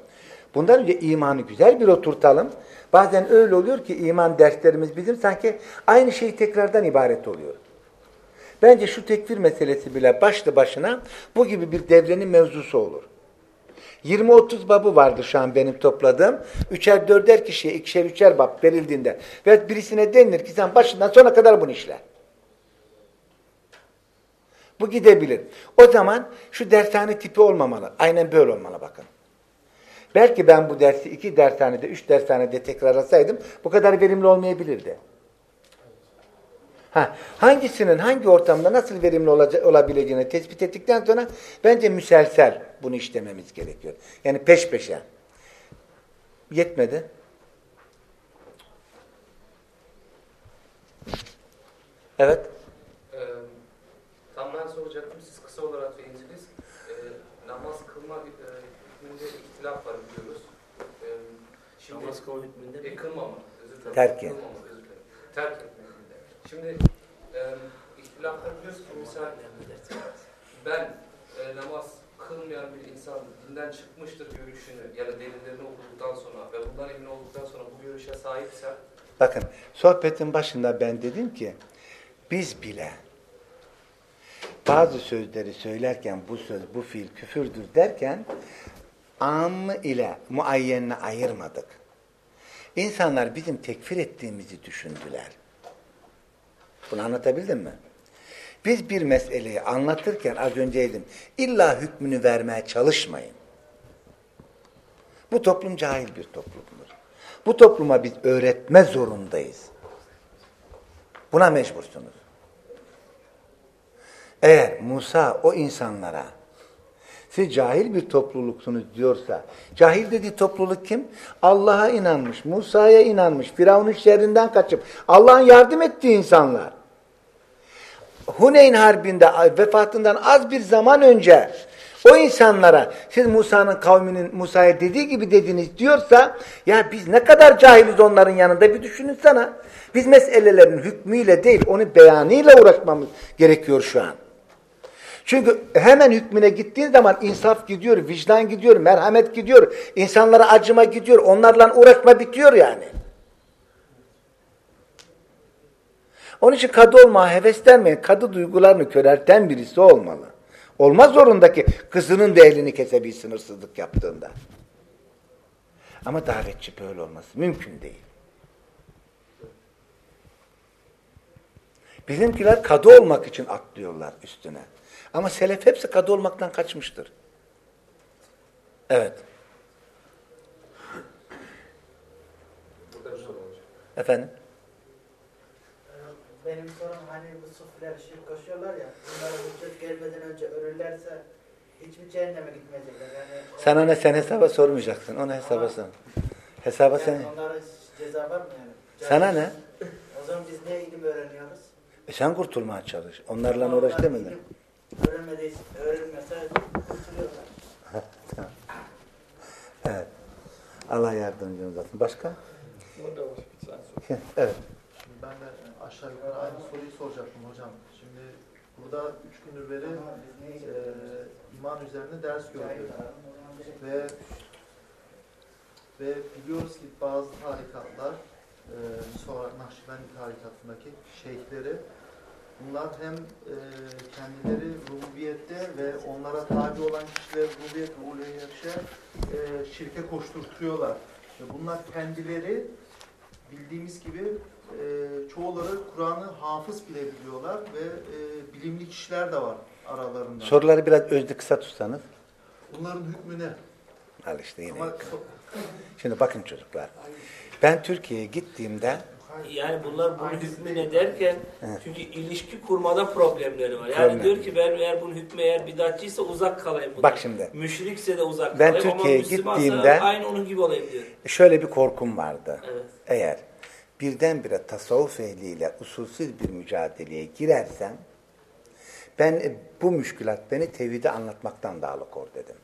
Bundan önce imanı güzel bir oturtalım. Bazen öyle oluyor ki iman derslerimiz bizim sanki aynı şey tekrardan ibaret oluyor. Bence şu tekfir meselesi bile başlı başına bu gibi bir devrenin mevzusu olur. 20-30 babı vardı şu an benim topladığım. Üçer dörder kişiye ikişer üçer bab verildiğinde ve birisine denilir ki sen başından sona kadar bunu işle. Bu gidebilir. O zaman şu dershane tipi olmamalı. Aynen böyle olmalı bakın. Belki ben bu dersi iki dershanede, üç dershanede tekrarlasaydım bu kadar verimli olmayabilirdi. Ha, hangisinin hangi ortamda nasıl verimli olabileceğini tespit ettikten sonra bence müselsel bunu işlememiz gerekiyor. Yani peş peşe. Yetmedi. Evet. Ee, tam ben soracaktım. Siz kısa olarak değindiniz. Ee, namaz kılma e, hükmünde ihtilaf var biliyoruz. Ee, şimdi, namaz kılma hükmünde e, kılma mı? Özür dilerim. Terk dilerim. Terk etme hükmünde. Şimdi e, ihtilafta biliyoruz ki misal ben e, namaz kılmayan bir insan dinden çıkmıştır görüşünü ya da delillerini okuduktan sonra ve bundan emin olduktan sonra bu görüşe sahipse Bakın sohbetin başında ben dedim ki biz bile bazı sözleri söylerken bu söz, bu fiil küfürdür derken am ile muayyenini ayırmadık. İnsanlar bizim tekfir ettiğimizi düşündüler. Bunu anlatabildim mi? Biz bir meseleyi anlatırken az önce dedim, illa hükmünü vermeye çalışmayın. Bu toplum cahil bir toplumdur. Bu topluma biz öğretme zorundayız. Buna mecbursunuz. Eğer Musa o insanlara siz cahil bir topluluksunuz diyorsa, cahil dediği topluluk kim? Allah'a inanmış, Musa'ya inanmış, Firavun'un şerrinden kaçıp Allah'ın yardım ettiği insanlar. Huneyn Harbi'nde vefatından az bir zaman önce o insanlara siz Musa'nın kavminin Musa'ya dediği gibi dediniz diyorsa ya biz ne kadar cahiliz onların yanında bir düşünün sana. Biz meselelerin hükmüyle değil onu beyanıyla uğraşmamız gerekiyor şu an. Çünkü hemen hükmüne gittiğin zaman insaf gidiyor, vicdan gidiyor, merhamet gidiyor, insanlara acıma gidiyor, onlarla uğraşma bitiyor yani. Onun için kadı olmaya heveslenmeyin. Kadı duygularını körelten birisi olmalı. Olmaz zorundaki kızının da elini kesebilir sınırsızlık yaptığında. Ama davetçi böyle olması mümkün değil. Bizimkiler kadı olmak için atlıyorlar üstüne. Ama selef hepsi kadı olmaktan kaçmıştır. Evet. Efendim? Benim sorum hani bu sufiler şirk koşuyorlar ya, bunlar vücut gelmeden önce ölürlerse hiç mi cehenneme gitmeyecekler? Yani Sana ne sen hesaba sormayacaksın. Ona hesaba sor. Hesaba yani sen. onlara ceza var mı yani? Sana ne? O zaman biz ne ilim öğreniyoruz? E sen kurtulmaya çalış. Onlarla uğraş Onlar demedin. ilim Öğrenmediyse, öğrenmese kurtuluyorlar. Evet. Allah yardımcınız olsun. Başka? Orada var bir tane soru. evet. Ben de aşağı yukarı aynı soruyu soracaktım hocam. Şimdi burada üç gündür beri e, iman üzerine ders gördük. Ve ve biliyoruz ki bazı tarikatlar e, sonra Nakşibendi tarikatındaki şeyhleri bunlar hem e, kendileri rububiyette ve onlara tabi olan kişiler rububiyet ve uluhiyete e, şirke koşturtuyorlar. Bunlar kendileri bildiğimiz gibi e, çoğuları Kur'an'ı hafız bile biliyorlar ve e, bilimli kişiler de var aralarında. Soruları biraz özlü kısa tutsanız. Bunların hükmü ne? Al işte yine. Ama Şimdi bakın çocuklar. Ben Türkiye'ye gittiğimde Yani bunlar bunun hükmü ne derken çünkü ilişki kurmada problemleri var. Yani Problem. diyor ki ben eğer bunun hükmü eğer bidatçıysa uzak kalayım bundan. Bak şimdi. Müşrikse de uzak Ben kalayım Türkiye'ye ama Müslümansa gittiğimde- aynı onun gibi olayım diyor. şöyle bir korkum vardı. Evet. Eğer birdenbire tasavvuf ehliyle usulsüz bir mücadeleye girersem ben e, bu müşkülat beni tevhidi anlatmaktan da alıkor dedim.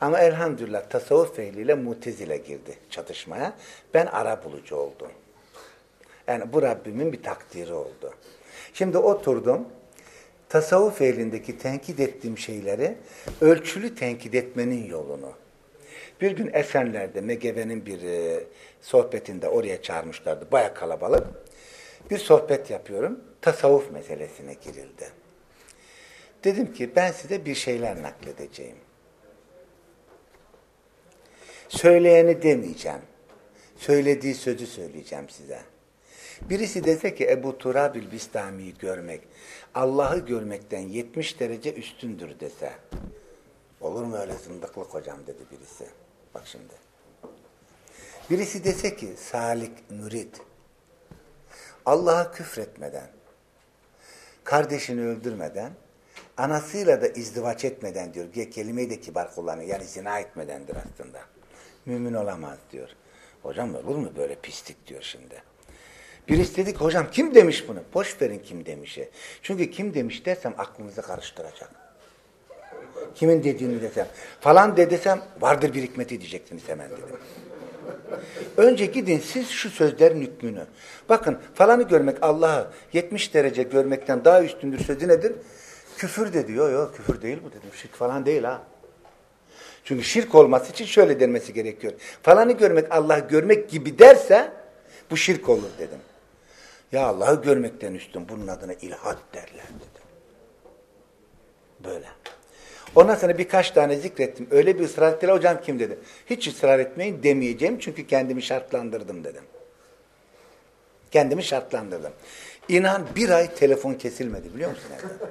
Ama elhamdülillah tasavvuf ehliyle mutezile girdi çatışmaya. Ben ara bulucu oldum. Yani bu Rabbimin bir takdiri oldu. Şimdi oturdum. Tasavvuf ehlindeki tenkit ettiğim şeyleri ölçülü tenkit etmenin yolunu. Bir gün Esenler'de Megeve'nin bir e, sohbetinde oraya çağırmışlardı. Baya kalabalık. Bir sohbet yapıyorum. Tasavvuf meselesine girildi. Dedim ki ben size bir şeyler nakledeceğim. Söyleyeni demeyeceğim. Söylediği sözü söyleyeceğim size. Birisi dese ki Ebu Turabil Bistami'yi görmek, Allah'ı görmekten 70 derece üstündür dese. Olur mu öyle zındıklık hocam dedi birisi. Bak şimdi. Birisi dese ki salik, mürit, Allah'a küfretmeden, kardeşini öldürmeden, anasıyla da izdivaç etmeden diyor. Diye kelimeyi de kibar kullanıyor. Yani zina etmedendir aslında. Mümin olamaz diyor. Hocam olur mu böyle pislik diyor şimdi. Birisi dedi ki hocam kim demiş bunu? Boş verin kim demişi. Çünkü kim demiş dersem aklınızı karıştıracak. Kimin dediğini desem. Falan de desem vardır bir hikmeti diyeceksiniz hemen dedim. Önce gidin siz şu sözlerin hükmünü. Bakın falanı görmek Allah'ı 70 derece görmekten daha üstündür sözü nedir? Küfür de diyor. Yok küfür değil bu dedim. Şirk falan değil ha. Çünkü şirk olması için şöyle denmesi gerekiyor. Falanı görmek Allah'ı görmek gibi derse bu şirk olur dedim. Ya Allah'ı görmekten üstün bunun adına ilhat derler dedim. Böyle. Ondan sonra birkaç tane zikrettim. Öyle bir ısrar ettiler. Hocam kim dedi. Hiç ısrar etmeyin demeyeceğim. Çünkü kendimi şartlandırdım dedim. Kendimi şartlandırdım. İnan bir ay telefon kesilmedi biliyor musun evde? [LAUGHS]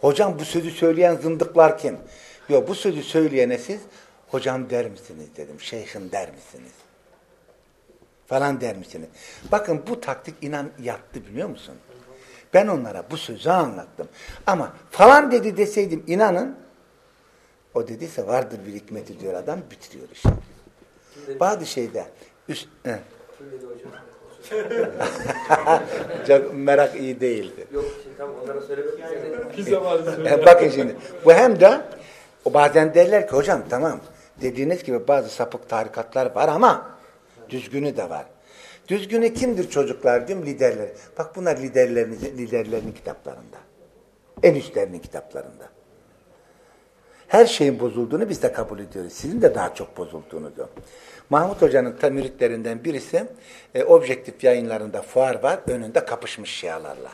Hocam bu sözü söyleyen zındıklar kim? Yok bu sözü söyleyene siz hocam der misiniz dedim. Şeyhim der misiniz? Falan der misiniz? Bakın bu taktik inan yattı biliyor musun? Ben onlara bu sözü anlattım. Ama falan dedi deseydim inanın o dediyse vardır bir hikmeti diyor adam bitiriyor işi. Bazı şeyde üst, he. Kim dedi hocam? [LAUGHS] Çok merak iyi değildi. Yok şimdi tam onlara söylemek. [LAUGHS] E, Bakın şimdi bu hem de o bazen derler ki hocam tamam dediğiniz gibi bazı sapık tarikatlar var ama düzgünü de var. Düzgünü kimdir çocuklar diyorum liderler. Bak bunlar liderlerin, liderlerin kitaplarında. En üstlerinin kitaplarında. Her şeyin bozulduğunu biz de kabul ediyoruz. Sizin de daha çok bozulduğunuzu. Mahmut Hoca'nın ta müritlerinden birisi e, objektif yayınlarında fuar var. Önünde kapışmış şialarla.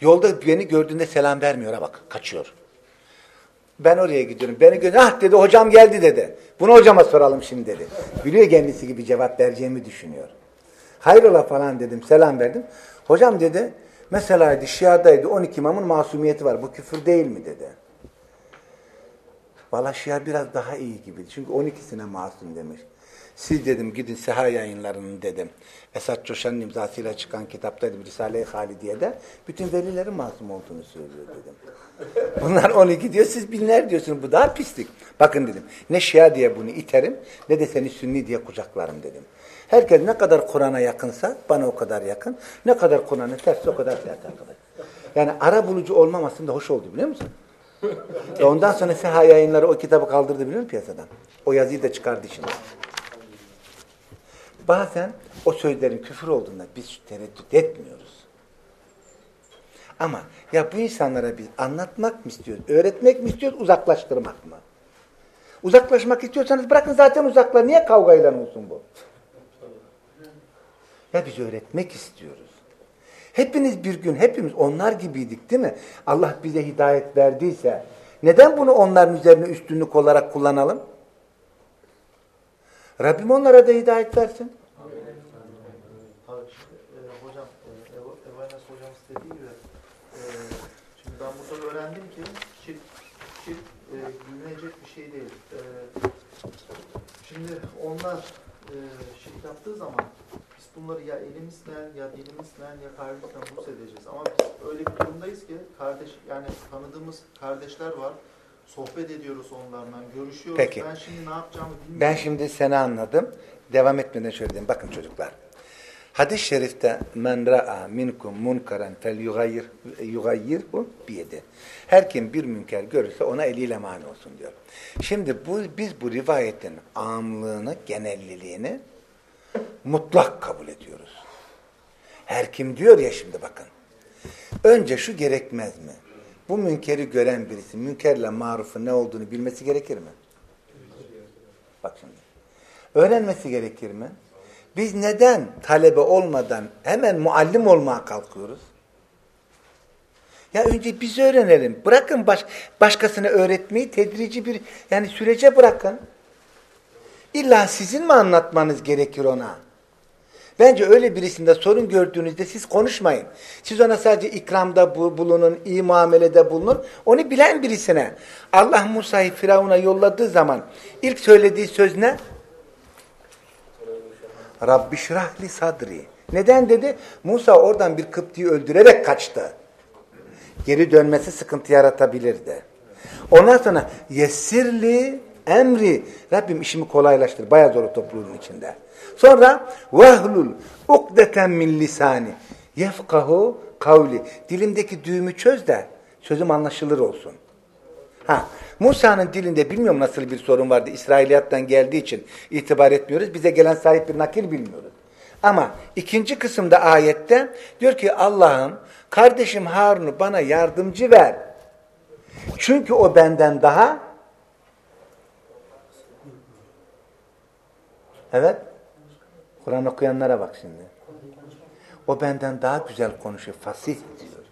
Yolda beni gördüğünde selam vermiyor bak kaçıyor. Ben oraya gidiyorum. Beni gördü. Ah dedi hocam geldi dedi. Bunu hocama soralım şimdi dedi. Biliyor kendisi gibi cevap vereceğimi düşünüyor. Hayrola falan dedim. Selam verdim. Hocam dedi mesela Şia'daydı 12 imamın masumiyeti var. Bu küfür değil mi dedi. Valla Şia biraz daha iyi gibi. Çünkü 12'sine masum demiş. Siz dedim gidin Seha yayınlarının dedim. Esat Coşan'ın imzasıyla çıkan kitaptaydı Risale-i Halidiye'de. Bütün velilerin masum olduğunu söylüyor dedim. [LAUGHS] Bunlar 12 diyor siz binler diyorsunuz. Bu daha pislik. Bakın dedim. Ne Şia diye bunu iterim ne de seni Sünni diye kucaklarım dedim. Herkes ne kadar Kur'an'a yakınsa bana o kadar yakın. Ne kadar Kur'an'a tersse o kadar ters arkadaş. Yani ara bulucu olmamasında hoş oldu biliyor musun? [LAUGHS] E ondan sonra Seha yayınları o kitabı kaldırdı biliyor musun piyasadan? O yazıyı da çıkardı şimdi. Bazen o sözlerin küfür olduğunda biz tereddüt etmiyoruz. Ama ya bu insanlara biz anlatmak mı istiyoruz, öğretmek mi istiyoruz, uzaklaştırmak mı? Uzaklaşmak istiyorsanız bırakın zaten uzaklar. Niye kavgayla olsun bu? Ya biz öğretmek istiyoruz. Hepiniz bir gün hepimiz onlar gibiydik değil mi? Allah bize hidayet verdiyse neden bunu onların üzerine üstünlük olarak kullanalım? Rabbim onlara da hidayet versin. E, hocam, e, Ev- Evanes hocamız dediği gibi e, şimdi ben burada öğrendim ki şirk, şirk e, gülünecek bir şey değil. E, şimdi onlar e, şirk yaptığı zaman biz bunları ya elimizle ya dilimizle ya kalbimizle buz edeceğiz. Ama biz öyle bir durumdayız ki kardeş yani tanıdığımız kardeşler var. Sohbet ediyoruz onlarla, görüşüyoruz. Peki. Ben şimdi ne yapacağımı bilmiyorum. Ben şimdi seni anladım. Devam etmeden şöyle diyeyim. Bakın çocuklar. Hadis-i şerifte men ra'a minkum munkaran fel yugayyir yugayyirhu biyedi. Her kim bir münker görürse ona eliyle mani olsun diyor. Şimdi bu biz bu rivayetin amlığını, genelliliğini mutlak kabul ediyoruz. Her kim diyor ya şimdi bakın. Önce şu gerekmez mi? Bu münkeri gören birisi münkerle marufun ne olduğunu bilmesi gerekir mi? Bak şimdi. Öğrenmesi gerekir mi? Biz neden talebe olmadan hemen muallim olmaya kalkıyoruz? Ya önce biz öğrenelim. Bırakın baş, başkasına öğretmeyi tedrici bir yani sürece bırakın. İlla sizin mi anlatmanız gerekir ona? Bence öyle birisinde sorun gördüğünüzde siz konuşmayın. Siz ona sadece ikramda bu- bulunun, iyi muamelede bulunun. Onu bilen birisine. Allah Musa'yı Firavun'a yolladığı zaman ilk söylediği söz ne? Rabbi şrahli sadri. Neden dedi? Musa oradan bir Kıpti'yi öldürerek kaçtı. Geri dönmesi sıkıntı yaratabilirdi. Ondan sonra yessirli emri. Rabbim işimi kolaylaştır. Bayağı zor topluluğun içinde. Sonra vahlul ukdeten min lisani yefkahu kavli. Dilimdeki düğümü çöz de sözüm anlaşılır olsun. Ha, Musa'nın dilinde bilmiyorum nasıl bir sorun vardı. İsrailiyattan geldiği için itibar etmiyoruz. Bize gelen sahip bir nakil bilmiyoruz. Ama ikinci kısımda ayette diyor ki Allah'ım kardeşim Harun'u bana yardımcı ver. Çünkü o benden daha Evet. Kur'an okuyanlara bak şimdi. O benden daha güzel konuşuyor. Fasih diyor.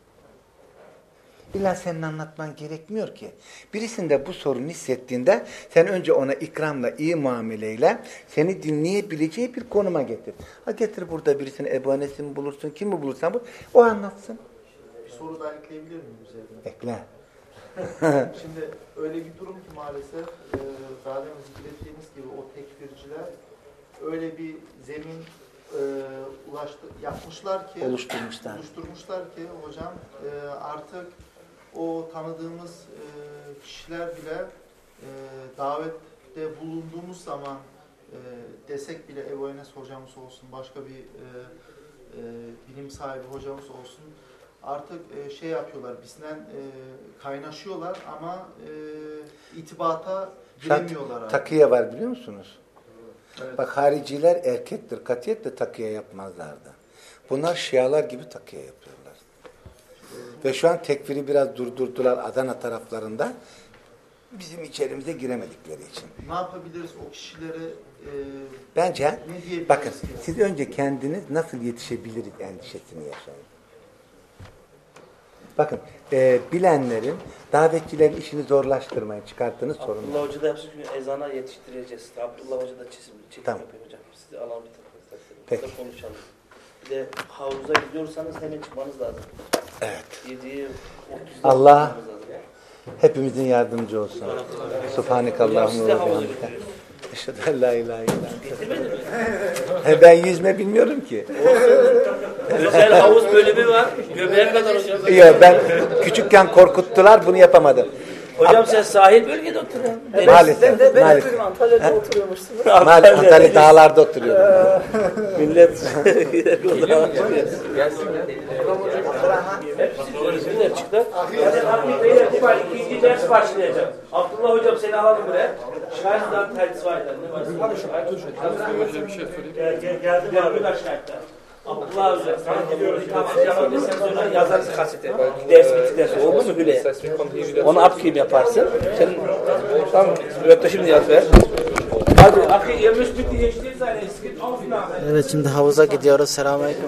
İlla senin anlatman gerekmiyor ki. Birisinde bu sorunu hissettiğinde sen önce ona ikramla, iyi muameleyle seni dinleyebileceği bir konuma getir. Ha getir burada birisini Ebu Enes'i mi bulursun, kimi bulursan bul, o anlatsın. Bir soru daha ekleyebilir miyim üzerine? Ekle. Şimdi öyle bir durum ki maalesef e, daha demin zikrettiğimiz gibi o tekfirciler öyle bir zemin e, ulaştı, yapmışlar ki Oluşturmuşlar. oluşturmuşlar ki hocam e, artık o tanıdığımız e, kişiler bile e, davette bulunduğumuz zaman e, desek bile Ebu Enes hocamız olsun, başka bir e, e, bilim sahibi hocamız olsun artık e, şey yapıyorlar, bizden e, kaynaşıyorlar ama e, itibata giremiyorlar. artık. Takiye var biliyor musunuz? Evet. Bak hariciler erkektir. Katiyetle takiye yapmazlardı. Bunlar şialar gibi takiye yapıyorlar. Ve şu an tekfiri biraz durdurdular Adana taraflarında. Bizim içerimize giremedikleri için. Ne yapabiliriz o kişilere e, Bence bakın siz önce kendiniz nasıl yetişebiliriz endişesini yaşayın. Bakın e, bilenlerin davetçilerin işini zorlaştırmayın. Çıkarttığınız sorunlar. Abdullah Hoca da yapsın çünkü ezana yetiştireceğiz. Abdullah Hoca da çizim, çekim Tamam. yapıyor hocam. Sizi alalım bir takım. Peki. Konuşalım. Bir de havuza gidiyorsanız hemen çıkmanız lazım. Evet. 7'yi 30'da Allah hepimizin yardımcı olsun. Subhanekallahumma ve götürüyoruz. Eşhedü en la ilahe illa Getirmedi mi? ente. Ben yüzme bilmiyorum ki. Özel havuz bölümü var. Göbeğe kadar hocam. Yok ben küçükken korkuttular bunu yapamadım. Hocam sen sahil bölgede oturuyorsun. Maalesef. Maalesef. Antalya'da oturuyormuşsunuz. Maalesef Antalya dağlarda oturuyorum. Millet Hepsi çıktı. İkinci ders başlayacak. Abdullah hocam seni alalım buraya. Şahitler tercih var. Ne var? Hocam bir şey sorayım. Gel gel geldim abi. Cevap sen sonra yazarız kasete. Ders bittikten sonra oldu mu Hüle? Onu upkeep yaparsın. Sen tamam. Şimdi yaz ver. Bitti. Evet şimdi havuza gidiyoruz. Selamünaleyküm.